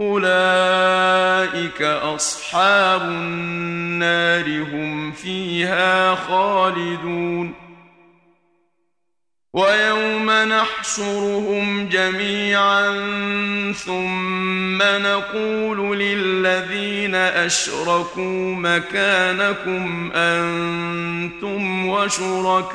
أولئك أصحاب النار هم فيها خالدون. ويوم نحشرهم جميعا ثم نقول للذين أشركوا مكانكم أنتم وشركاؤكم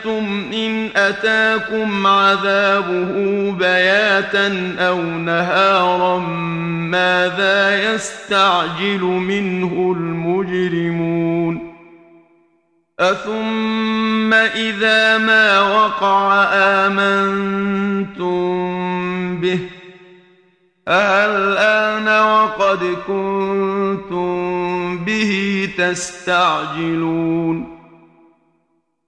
أَفَرَأَيْتُمْ إِنْ أَتَاكُمْ عَذَابُهُ بَيَاتًا أَوْ نَهَارًا مَاذَا يَسْتَعْجِلُ مِنْهُ الْمُجْرِمُونَ أَثُمَّ إِذَا مَا وَقَعَ آمَنْتُمْ بِهِ الآن وقد كنتم به تستعجلون